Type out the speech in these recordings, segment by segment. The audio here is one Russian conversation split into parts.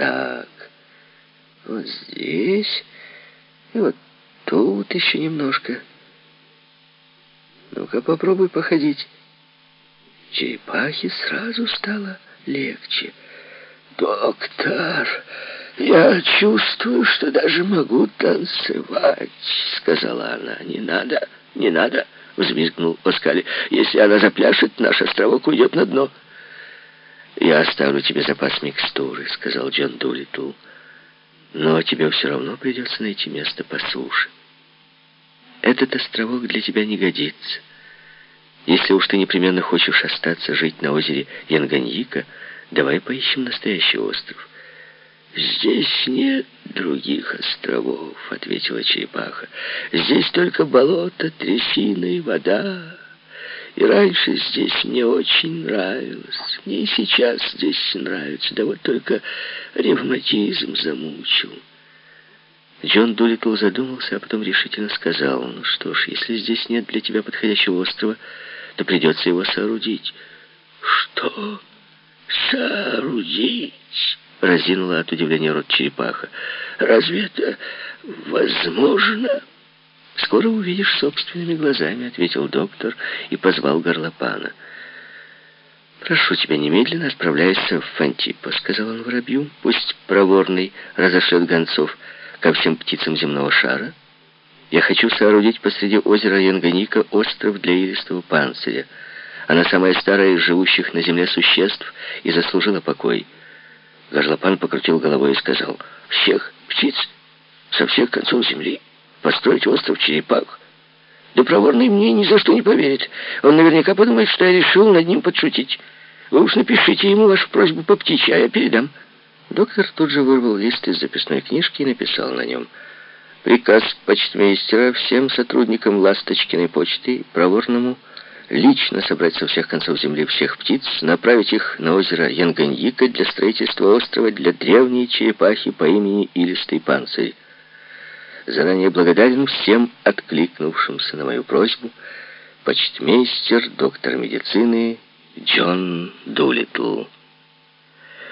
так. Вот здесь и вот тут еще немножко. Ну-ка попробуй походить. Черепахе сразу стало легче. «Доктор, я чувствую, что даже могу танцевать», — сказала она. «Не надо, не надо», — взвизгнул Оскали. «Если она запляшет, наш островок уйдет на дно». «Я оставлю тебе запас микстуры», — сказал Джон Дулитл. «Но тебе все равно придется найти место по суше. Этот островок для тебя не годится». Если уж ты непременно хочешь остаться жить на озере Янганьика, давай поищем настоящий остров. «Здесь нет других островов», — ответила черепаха. «Здесь только болото, трясина и вода. И раньше здесь мне очень нравилось. Мне и сейчас здесь нравится. Да вот только ревматизм замучил». Джон Дулитл задумался, а потом решительно сказал, «Ну что ж, если здесь нет для тебя подходящего острова, то придется его соорудить». «Что? Соорудить?» — разинула от удивления рот черепаха. «Разве это возможно?» «Скоро увидишь собственными глазами», — ответил доктор и позвал горлопана. «Прошу тебя, немедленно отправляйся в Фантипо», — сказал он воробью. «Пусть проворный разошлет гонцов» ко всем птицам земного шара, я хочу соорудить посреди озера Янганика остров для илистого панциря. Она самая старая из живущих на земле существ и заслужила покой. Горлопан покрутил головой и сказал, «Всех птиц со всех концов земли построить остров черепах? Да проворный мне ни за что не поверит. Он наверняка подумает, что я решил над ним подшутить. Вы уж напишите ему вашу просьбу по птичьи, а я передам». Доктор тут же вырвал лист из записной книжки и написал на нем «Приказ почтмейстера всем сотрудникам Ласточкиной почты проворному лично собрать со всех концов земли всех птиц, направить их на озеро Янганьика для строительства острова для древней черепахи по имени Илистый Панцирь. Заранее благодарен всем откликнувшимся на мою просьбу почтмейстер, доктор медицины Джон Дулитл».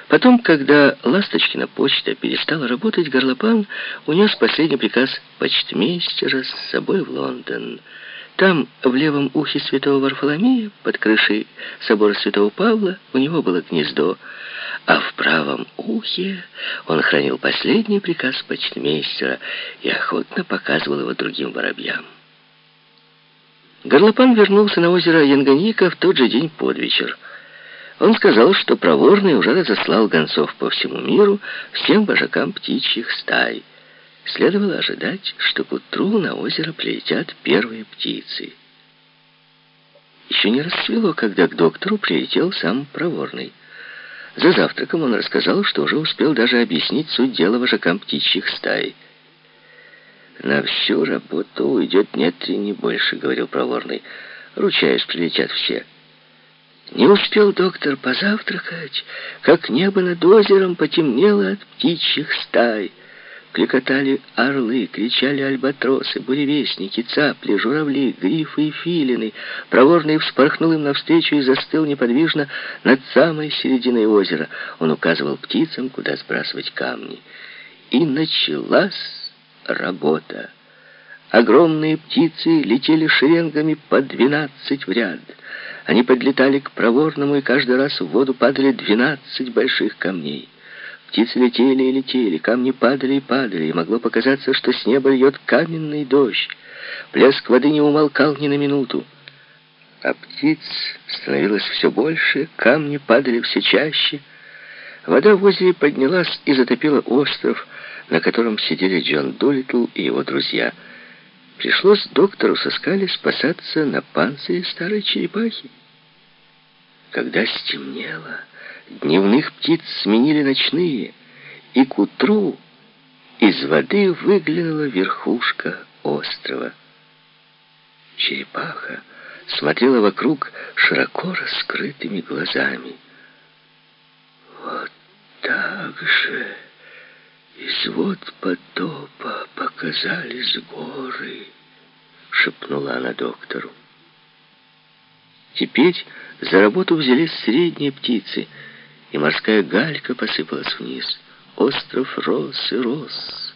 Потом, когда Ласточкина почта перестала работать, Горлопан унес последний приказ почтмейстера с собой в Лондон. Там, в левом ухе святого Варфоломея, под крышей собора святого Павла, у него было гнездо, а в правом ухе он хранил последний приказ почтмейстера и охотно показывал его другим воробьям. Горлопан вернулся на озеро Янганика в тот же день под вечер. Он сказал, что проворный уже разослал гонцов по всему миру всем вожакам птичьих стай. Следовало ожидать, что к утру на озеро прилетят первые птицы. Еще не рассвело, когда к доктору прилетел сам проворный. За завтраком он рассказал, что уже успел даже объяснить суть дела вожакам птичьих стай. «На всю работу уйдет нет и не больше», — говорил проворный. «Ручаюсь, прилетят все». Не успел доктор позавтракать, как небо над озером потемнело от птичьих стай. Кликотали орлы, кричали альбатросы, буревестники, цапли, журавли, грифы и филины. Проворный вспорхнул им навстречу и застыл неподвижно над самой серединой озера. Он указывал птицам, куда сбрасывать камни. И началась работа. Огромные птицы летели шеренгами по двенадцать в ряд. Они подлетали к проворному, и каждый раз в воду падали двенадцать больших камней. Птицы летели и летели, камни падали и падали, и могло показаться, что с неба льет каменный дождь. Плеск воды не умолкал ни на минуту. А птиц становилось все больше, камни падали все чаще. Вода в озере поднялась и затопила остров, на котором сидели Джон Долитл и его друзья — Пришлось доктору Соскали спасаться на панцире старой черепахи. Когда стемнело, дневных птиц сменили ночные, и к утру из воды выглянула верхушка острова. Черепаха смотрела вокруг широко раскрытыми глазами. Вот так же из вод потопа показались горы, шепнула она доктору. Теперь за работу взялись средние птицы, и морская галька посыпалась вниз. остров рос и рос.